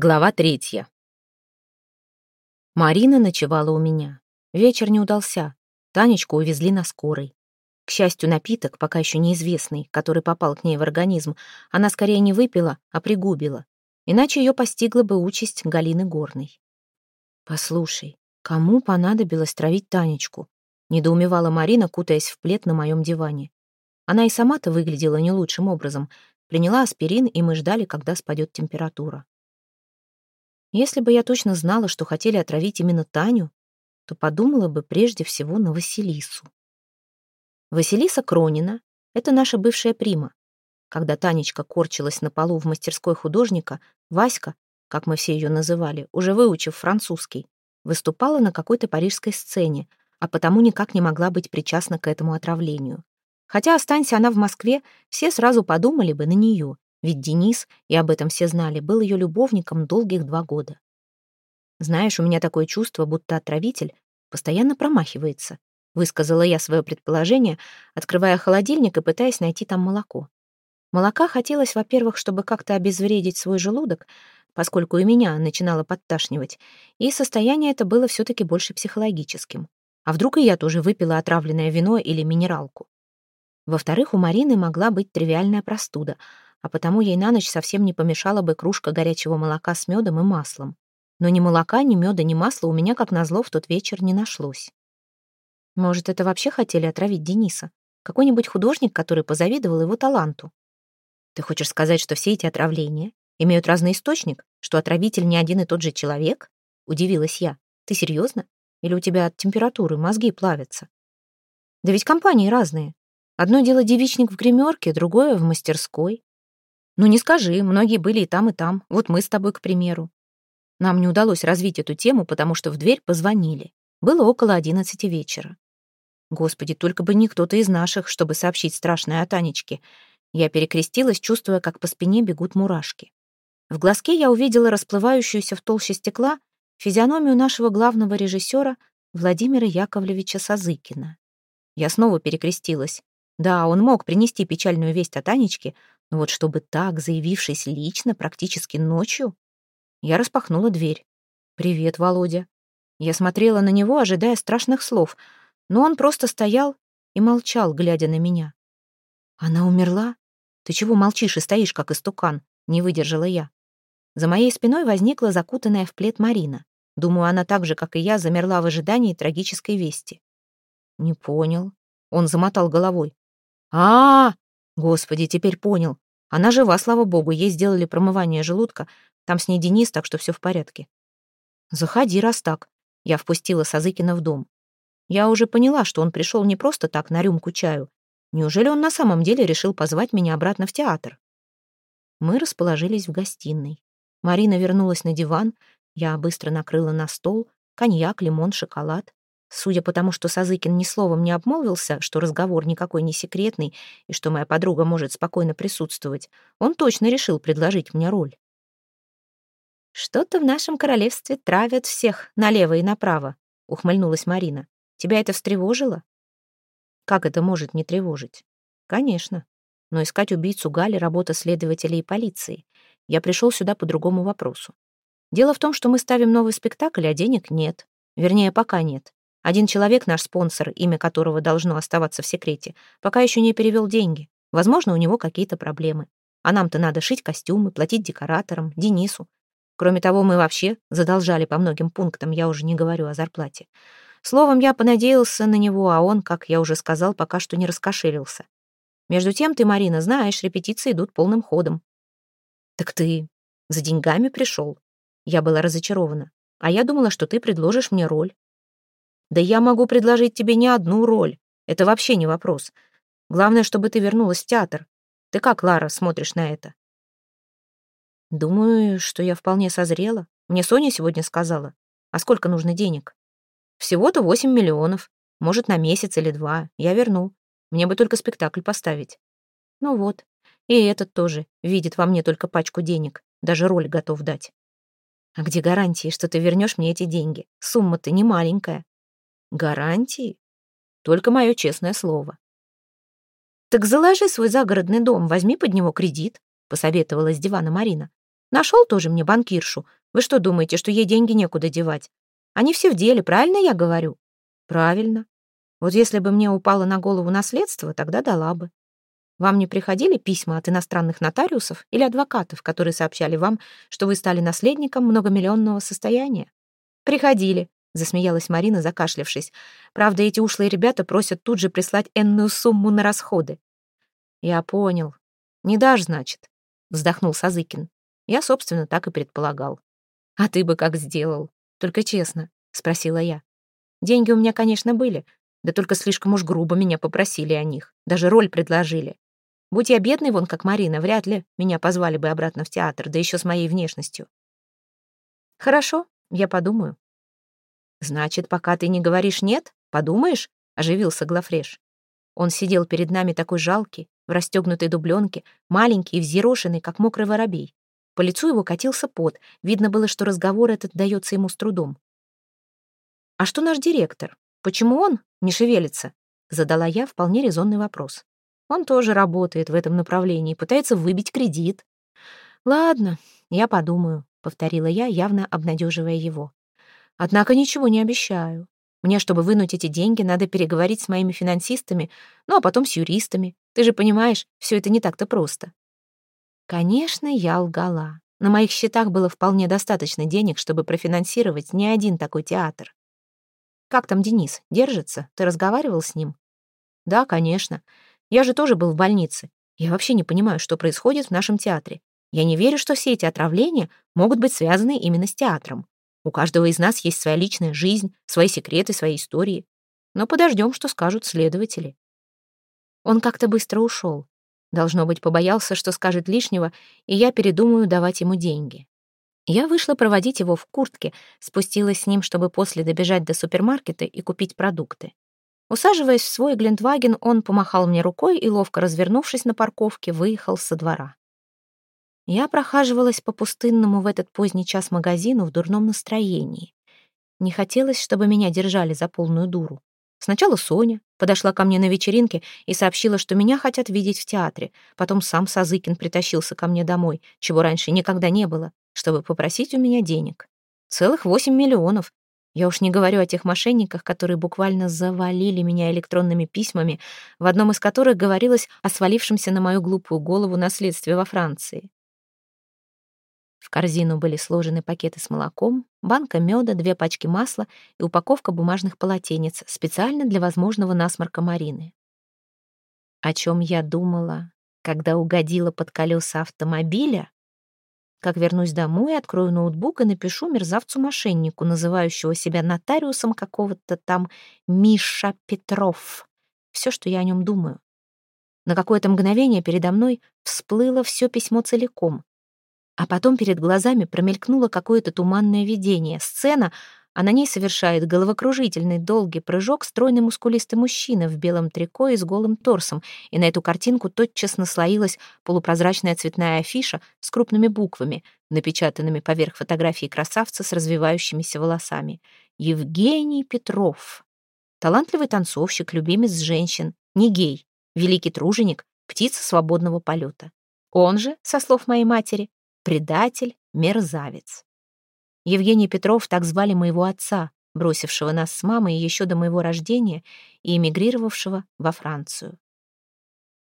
Глава третья. Марина ночевала у меня. Вечер не удался. Танечку увезли на скорой. К счастью, напиток, пока еще неизвестный, который попал к ней в организм, она скорее не выпила, а пригубила. Иначе ее постигла бы участь Галины Горной. «Послушай, кому понадобилось травить Танечку?» — недоумевала Марина, кутаясь в плед на моем диване. Она и сама-то выглядела не лучшим образом. Приняла аспирин, и мы ждали, когда спадет температура. Если бы я точно знала, что хотели отравить именно Таню, то подумала бы прежде всего на Василису. Василиса Кронина — это наша бывшая прима. Когда Танечка корчилась на полу в мастерской художника, Васька, как мы все ее называли, уже выучив французский, выступала на какой-то парижской сцене, а потому никак не могла быть причастна к этому отравлению. Хотя, останься она в Москве, все сразу подумали бы на нее, ведь Денис, и об этом все знали, был ее любовником долгих два года. «Знаешь, у меня такое чувство, будто отравитель постоянно промахивается», высказала я свое предположение, открывая холодильник и пытаясь найти там молоко. Молока хотелось, во-первых, чтобы как-то обезвредить свой желудок, поскольку и меня начинало подташнивать, и состояние это было все-таки больше психологическим. А вдруг и я тоже выпила отравленное вино или минералку? Во-вторых, у Марины могла быть тривиальная простуда — а потому ей на ночь совсем не помешала бы кружка горячего молока с медом и маслом. Но ни молока, ни меда, ни масла у меня, как назло, в тот вечер не нашлось. Может, это вообще хотели отравить Дениса? Какой-нибудь художник, который позавидовал его таланту? Ты хочешь сказать, что все эти отравления имеют разный источник, что отравитель не один и тот же человек? Удивилась я. Ты серьезно? Или у тебя от температуры мозги плавятся? Да ведь компании разные. Одно дело девичник в гримерке, другое в мастерской. Ну не скажи, многие были и там, и там. Вот мы с тобой, к примеру. Нам не удалось развить эту тему, потому что в дверь позвонили. Было около одиннадцати вечера. Господи, только бы не кто-то из наших, чтобы сообщить страшное о Танечке. Я перекрестилась, чувствуя, как по спине бегут мурашки. В глазке я увидела расплывающуюся в толще стекла физиономию нашего главного режиссера Владимира Яковлевича Сазыкина. Я снова перекрестилась. Да, он мог принести печальную весть о Танечке, но вот чтобы так, заявившись лично, практически ночью, я распахнула дверь. «Привет, Володя». Я смотрела на него, ожидая страшных слов, но он просто стоял и молчал, глядя на меня. «Она умерла? Ты чего молчишь и стоишь, как истукан?» — не выдержала я. За моей спиной возникла закутанная в плед Марина. Думаю, она так же, как и я, замерла в ожидании трагической вести. «Не понял». Он замотал головой. а, -а, -а Господи, теперь понял. Она жива, слава богу, ей сделали промывание желудка. Там с ней Денис, так что все в порядке. Заходи, раз так. Я впустила Сазыкина в дом. Я уже поняла, что он пришел не просто так на рюмку чаю. Неужели он на самом деле решил позвать меня обратно в театр? Мы расположились в гостиной. Марина вернулась на диван. Я быстро накрыла на стол. Коньяк, лимон, шоколад. Судя по тому, что Сазыкин ни словом не обмолвился, что разговор никакой не секретный и что моя подруга может спокойно присутствовать, он точно решил предложить мне роль. «Что-то в нашем королевстве травят всех налево и направо», — ухмыльнулась Марина. «Тебя это встревожило?» «Как это может не тревожить?» «Конечно. Но искать убийцу Гали — работа следователей и полиции. Я пришел сюда по другому вопросу. Дело в том, что мы ставим новый спектакль, а денег нет. Вернее, пока нет. Один человек, наш спонсор, имя которого должно оставаться в секрете, пока еще не перевел деньги. Возможно, у него какие-то проблемы. А нам-то надо шить костюмы, платить декораторам, Денису. Кроме того, мы вообще задолжали по многим пунктам, я уже не говорю о зарплате. Словом, я понадеялся на него, а он, как я уже сказал, пока что не раскошелился. Между тем, ты, Марина, знаешь, репетиции идут полным ходом. Так ты за деньгами пришел. Я была разочарована. А я думала, что ты предложишь мне роль. Да я могу предложить тебе не одну роль. Это вообще не вопрос. Главное, чтобы ты вернулась в театр. Ты как, Лара, смотришь на это? Думаю, что я вполне созрела. Мне Соня сегодня сказала. А сколько нужно денег? Всего-то восемь миллионов. Может, на месяц или два. Я верну. Мне бы только спектакль поставить. Ну вот. И этот тоже видит во мне только пачку денег. Даже роль готов дать. А где гарантии, что ты вернешь мне эти деньги? Сумма-то не маленькая. Гарантии? Только мое честное слово. Так заложи свой загородный дом, возьми под него кредит, посоветовала с дивана Марина. Нашел тоже мне банкиршу. Вы что думаете, что ей деньги некуда девать? Они все в деле, правильно я говорю? Правильно. Вот если бы мне упало на голову наследство, тогда дала бы. Вам не приходили письма от иностранных нотариусов или адвокатов, которые сообщали вам, что вы стали наследником многомиллионного состояния? Приходили, засмеялась Марина, закашлявшись. Правда, эти ушлые ребята просят тут же прислать энную сумму на расходы. Я понял. Не дашь, значит, вздохнул Сазыкин. Я, собственно, так и предполагал. А ты бы как сделал? Только честно, спросила я. Деньги у меня, конечно, были, да только слишком уж грубо меня попросили о них. Даже роль предложили. Будь я бедный, вон как Марина, вряд ли меня позвали бы обратно в театр, да еще с моей внешностью. Хорошо, я подумаю. Значит, пока ты не говоришь «нет», подумаешь, оживился Глафреш. Он сидел перед нами такой жалкий, в расстегнутой дубленке, маленький и взъерошенный, как мокрый воробей. По лицу его катился пот. Видно было, что разговор этот дается ему с трудом. «А что наш директор? Почему он не шевелится?» Задала я вполне резонный вопрос. Он тоже работает в этом направлении, пытается выбить кредит. «Ладно, я подумаю», — повторила я, явно обнадеживая его. «Однако ничего не обещаю. Мне, чтобы вынуть эти деньги, надо переговорить с моими финансистами, ну а потом с юристами. Ты же понимаешь, все это не так-то просто. Конечно, я лгала. На моих счетах было вполне достаточно денег, чтобы профинансировать не один такой театр. «Как там Денис? Держится? Ты разговаривал с ним?» «Да, конечно. Я же тоже был в больнице. Я вообще не понимаю, что происходит в нашем театре. Я не верю, что все эти отравления могут быть связаны именно с театром. У каждого из нас есть своя личная жизнь, свои секреты, свои истории. Но подождем, что скажут следователи». Он как-то быстро ушел. Должно быть, побоялся, что скажет лишнего, и я передумаю давать ему деньги. Я вышла проводить его в куртке, спустилась с ним, чтобы после добежать до супермаркета и купить продукты. Усаживаясь в свой Глинтваген, он помахал мне рукой и, ловко развернувшись на парковке, выехал со двора. Я прохаживалась по пустынному в этот поздний час магазину в дурном настроении. Не хотелось, чтобы меня держали за полную дуру. Сначала Соня подошла ко мне на вечеринке и сообщила, что меня хотят видеть в театре. Потом сам Сазыкин притащился ко мне домой, чего раньше никогда не было, чтобы попросить у меня денег. Целых восемь миллионов. Я уж не говорю о тех мошенниках, которые буквально завалили меня электронными письмами, в одном из которых говорилось о свалившемся на мою глупую голову наследстве во Франции. В корзину были сложены пакеты с молоком, банка меда, две пачки масла и упаковка бумажных полотенец специально для возможного насморка Марины. О чем я думала, когда угодила под колеса автомобиля? Как вернусь домой, открою ноутбук и напишу мерзавцу-мошеннику, называющего себя нотариусом какого-то там Миша Петров. Все, что я о нем думаю. На какое-то мгновение передо мной всплыло все письмо целиком. А потом перед глазами промелькнуло какое-то туманное видение. Сцена, а на ней совершает головокружительный долгий прыжок стройный мускулистый мужчина в белом трико и с голым торсом, и на эту картинку тотчас наслоилась полупрозрачная цветная афиша с крупными буквами, напечатанными поверх фотографии красавца с развивающимися волосами. Евгений Петров. Талантливый танцовщик, любимец женщин, не гей, великий труженик, птица свободного полета. Он же, со слов моей матери, предатель, мерзавец. Евгений Петров так звали моего отца, бросившего нас с мамой еще до моего рождения и эмигрировавшего во Францию.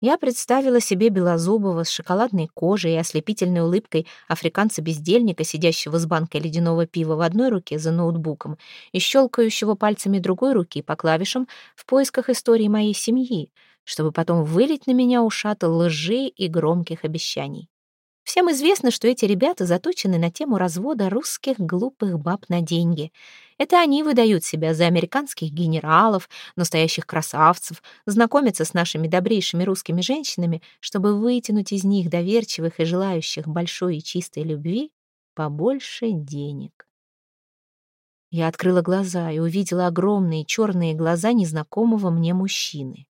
Я представила себе белозубого с шоколадной кожей и ослепительной улыбкой африканца-бездельника, сидящего с банкой ледяного пива в одной руке за ноутбуком и щелкающего пальцами другой руки по клавишам в поисках истории моей семьи, чтобы потом вылить на меня ушаты лжи и громких обещаний. Всем известно, что эти ребята заточены на тему развода русских глупых баб на деньги. Это они выдают себя за американских генералов, настоящих красавцев, знакомятся с нашими добрейшими русскими женщинами, чтобы вытянуть из них доверчивых и желающих большой и чистой любви побольше денег. Я открыла глаза и увидела огромные черные глаза незнакомого мне мужчины.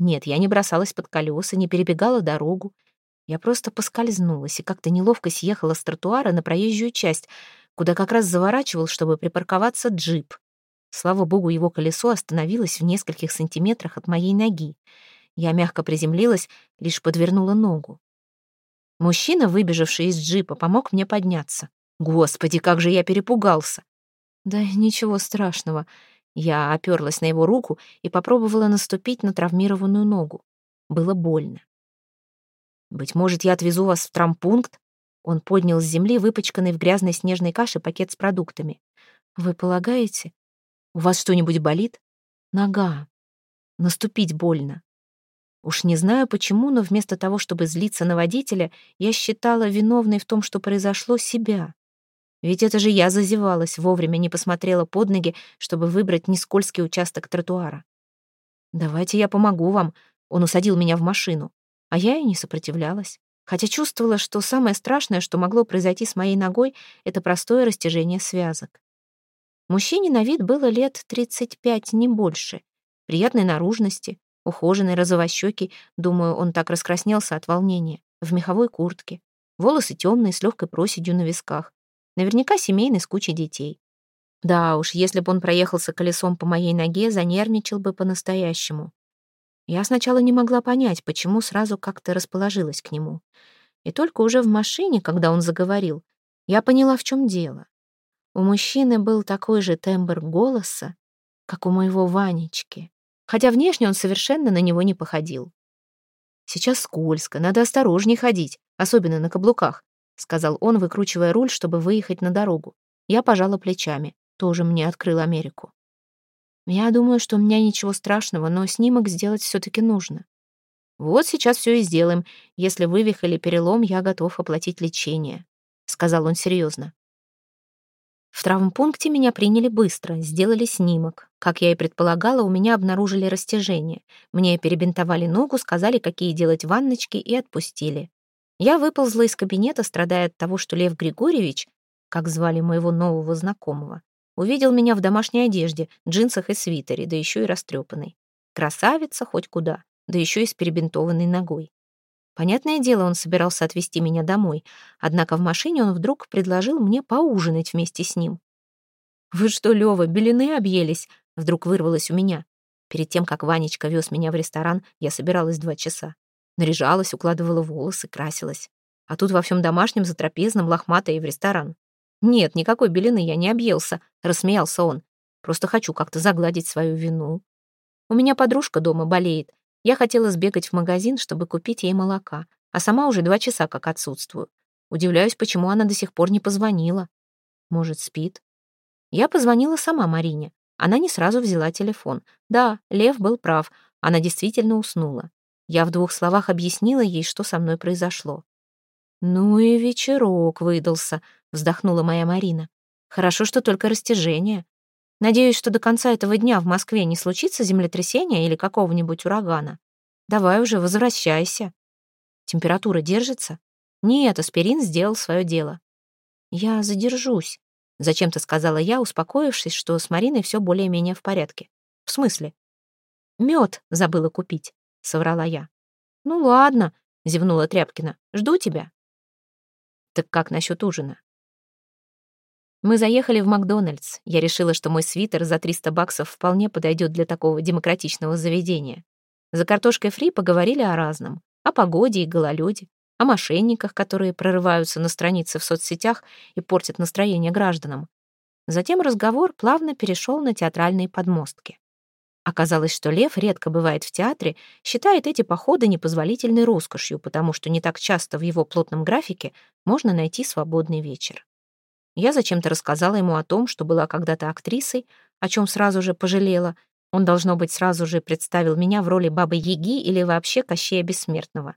Нет, я не бросалась под колеса, не перебегала дорогу, я просто поскользнулась и как-то неловко съехала с тротуара на проезжую часть, куда как раз заворачивал, чтобы припарковаться джип. Слава богу, его колесо остановилось в нескольких сантиметрах от моей ноги. Я мягко приземлилась, лишь подвернула ногу. Мужчина, выбежавший из джипа, помог мне подняться. Господи, как же я перепугался! Да ничего страшного. Я оперлась на его руку и попробовала наступить на травмированную ногу. Было больно. «Быть может, я отвезу вас в трампункт?» Он поднял с земли выпачканный в грязной снежной каше пакет с продуктами. «Вы полагаете? У вас что-нибудь болит?» «Нога. Наступить больно». Уж не знаю почему, но вместо того, чтобы злиться на водителя, я считала виновной в том, что произошло, себя. Ведь это же я зазевалась, вовремя не посмотрела под ноги, чтобы выбрать нескользкий участок тротуара. «Давайте я помогу вам», — он усадил меня в машину. А я и не сопротивлялась, хотя чувствовала, что самое страшное, что могло произойти с моей ногой, это простое растяжение связок. Мужчине на вид было лет 35, не больше. Приятной наружности, ухоженный, розовощекий, думаю, он так раскраснелся от волнения, в меховой куртке. Волосы темные, с легкой проседью на висках. Наверняка семейный с кучей детей. Да уж, если бы он проехался колесом по моей ноге, занервничал бы по-настоящему. Я сначала не могла понять, почему сразу как-то расположилась к нему. И только уже в машине, когда он заговорил, я поняла, в чем дело. У мужчины был такой же тембр голоса, как у моего Ванечки, хотя внешне он совершенно на него не походил. «Сейчас скользко, надо осторожнее ходить, особенно на каблуках», сказал он, выкручивая руль, чтобы выехать на дорогу. Я пожала плечами, тоже мне открыл Америку. Я думаю, что у меня ничего страшного, но снимок сделать все-таки нужно. Вот сейчас все и сделаем. Если вывих или перелом, я готов оплатить лечение», — сказал он серьезно. В травмпункте меня приняли быстро, сделали снимок. Как я и предполагала, у меня обнаружили растяжение. Мне перебинтовали ногу, сказали, какие делать ванночки, и отпустили. Я выползла из кабинета, страдая от того, что Лев Григорьевич, как звали моего нового знакомого, Увидел меня в домашней одежде, джинсах и свитере, да еще и растрепанной. Красавица хоть куда, да еще и с перебинтованной ногой. Понятное дело, он собирался отвезти меня домой, однако в машине он вдруг предложил мне поужинать вместе с ним. «Вы что, Лёва, белины объелись?» — вдруг вырвалось у меня. Перед тем, как Ванечка вез меня в ресторан, я собиралась два часа. Наряжалась, укладывала волосы, красилась. А тут во всем домашнем, затрапезном, лохматая и в ресторан. «Нет, никакой белины я не объелся», — рассмеялся он. «Просто хочу как-то загладить свою вину. У меня подружка дома болеет. Я хотела сбегать в магазин, чтобы купить ей молока, а сама уже два часа как отсутствую. Удивляюсь, почему она до сих пор не позвонила. Может, спит?» Я позвонила сама Марине. Она не сразу взяла телефон. Да, Лев был прав, она действительно уснула. Я в двух словах объяснила ей, что со мной произошло. «Ну и вечерок выдался», — вздохнула моя Марина. «Хорошо, что только растяжение. Надеюсь, что до конца этого дня в Москве не случится землетрясения или какого-нибудь урагана. Давай уже возвращайся. Температура держится? Нет, аспирин сделал свое дело. Я задержусь, зачем-то сказала я, успокоившись, что с Мариной все более-менее в порядке. В смысле? Мед забыла купить, соврала я. Ну ладно, зевнула Тряпкина. Жду тебя. Так как насчет ужина? Мы заехали в Макдональдс. Я решила, что мой свитер за 300 баксов вполне подойдет для такого демократичного заведения. За картошкой фри поговорили о разном. О погоде и гололеде, о мошенниках, которые прорываются на страницы в соцсетях и портят настроение гражданам. Затем разговор плавно перешел на театральные подмостки. Оказалось, что Лев редко бывает в театре, считает эти походы непозволительной роскошью, потому что не так часто в его плотном графике можно найти свободный вечер. Я зачем-то рассказала ему о том, что была когда-то актрисой, о чем сразу же пожалела. Он, должно быть, сразу же представил меня в роли Бабы-Яги или вообще Кощея Бессмертного.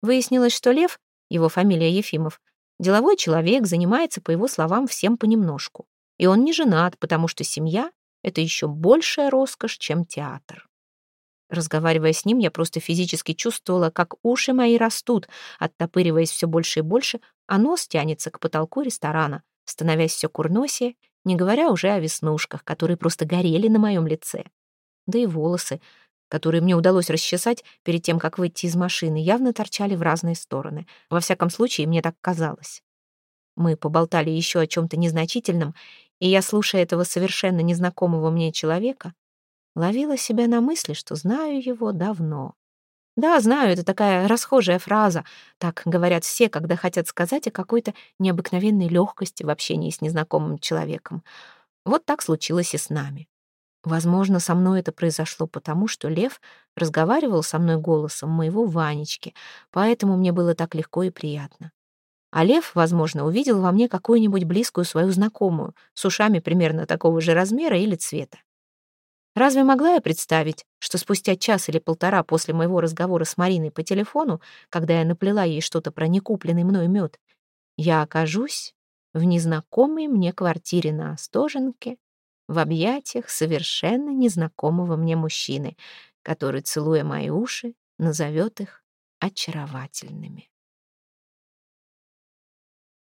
Выяснилось, что Лев, его фамилия Ефимов, деловой человек, занимается, по его словам, всем понемножку. И он не женат, потому что семья это еще большая роскошь, чем театр. Разговаривая с ним, я просто физически чувствовала, как уши мои растут, оттопыриваясь все больше и больше, а нос тянется к потолку ресторана, становясь все курносее, не говоря уже о веснушках, которые просто горели на моем лице. Да и волосы, которые мне удалось расчесать перед тем, как выйти из машины, явно торчали в разные стороны. Во всяком случае, мне так казалось. Мы поболтали еще о чем-то незначительном, и я, слушая этого совершенно незнакомого мне человека, ловила себя на мысли, что знаю его давно. Да, знаю, это такая расхожая фраза. Так говорят все, когда хотят сказать о какой-то необыкновенной легкости в общении с незнакомым человеком. Вот так случилось и с нами. Возможно, со мной это произошло потому, что Лев разговаривал со мной голосом моего Ванечки, поэтому мне было так легко и приятно. А Лев, возможно, увидел во мне какую-нибудь близкую свою знакомую, с ушами примерно такого же размера или цвета. Разве могла я представить, что спустя час или полтора после моего разговора с Мариной по телефону, когда я наплела ей что-то про некупленный мной мед, я окажусь в незнакомой мне квартире на Остоженке, в объятиях совершенно незнакомого мне мужчины, который, целуя мои уши, назовет их очаровательными.